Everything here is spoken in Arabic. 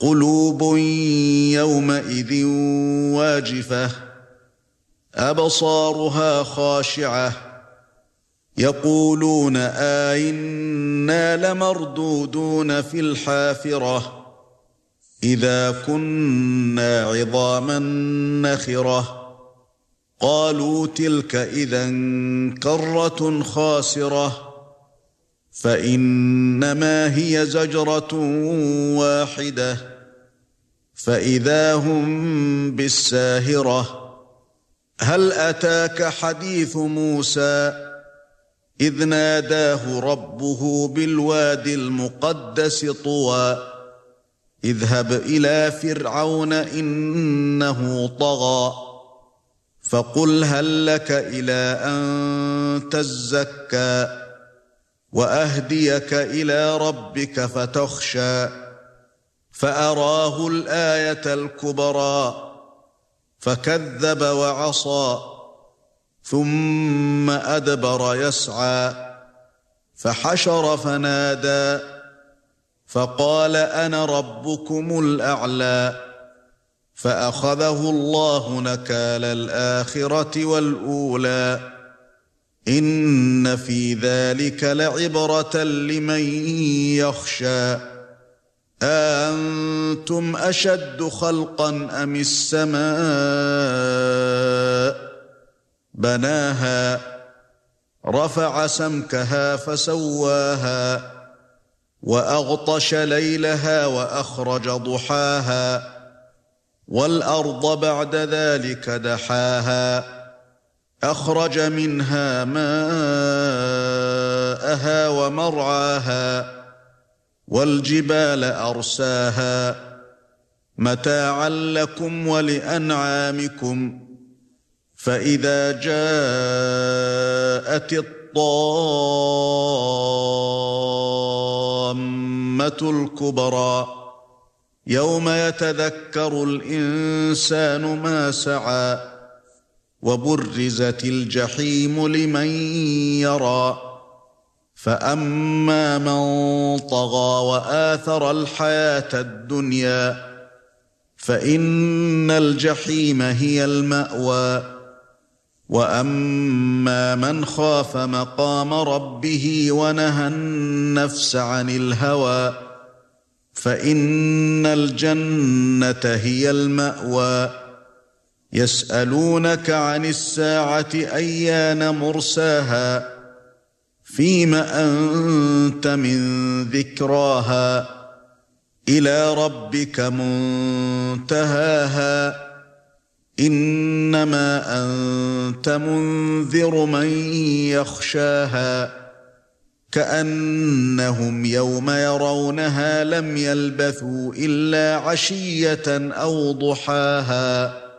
قلوب يومئذ واجفة أبصارها خاشعة يقولون آئنا لمردودون في الحافرة إذا كنا عظاما نخرة. قالوا تلك اذا كرة خاسرة. فإنما هي زجرة واحدة. فإذا هم بالساهرة هل أتاك حديث موسى؟ إذ ناداه ربه بالوادي المقدس طوى. اذهب إلى فرعون إنه طغى. فقل هل لك إلى أن تزكى؟ وأهديك إلى ربك فتخشى فأراه الآية الكبرى فكذب وعصى ثم أدبر يسعى فحشر فنادى فقال أنا ربكم الأعلى فأخذه الله نكال الآخرة والأولى إن في ذلك لعبرة لمن يخشى. أنتم أشد خلقا أم السماء؟ بناها رفع سمكها فسواها وأغطش ليلها وأخرج ضحاها والأرض بعد ذلك دحاها. أخرج منها ماءها ومرعاها والجبال أرساها متاعا لكم ولأنعامكم فإذا جاءت الطامة الكبرى يَوْمَ يَتَذَكَّرُ الْإِنسَانُ مَا سَعَى وَبُرِّزَتِ الْجَحِيمُ لِمَن يَرَى. فَأَمَّا مَن طَغَى وَآثَرَ الْحَيَاةَ الدُّنْيَا فَإِنَّ الْجَحِيمَ هِيَ الْمَأْوَى. وَأَمَّا مَنْ خَافَ مَقَامَ رَبِّهِ وَنَهَى النَّفْسَ عَنِ الْهَوَى فإن الجنة هي المأوى. يسألونك عن الساعة أيان مرساها فيم أنت من ذكراها إلى ربك منتهاها إنما أنت منذر من يخشاها كأنهم يوم يرونها لم يلبثوا إلا عشية أو ضحاها.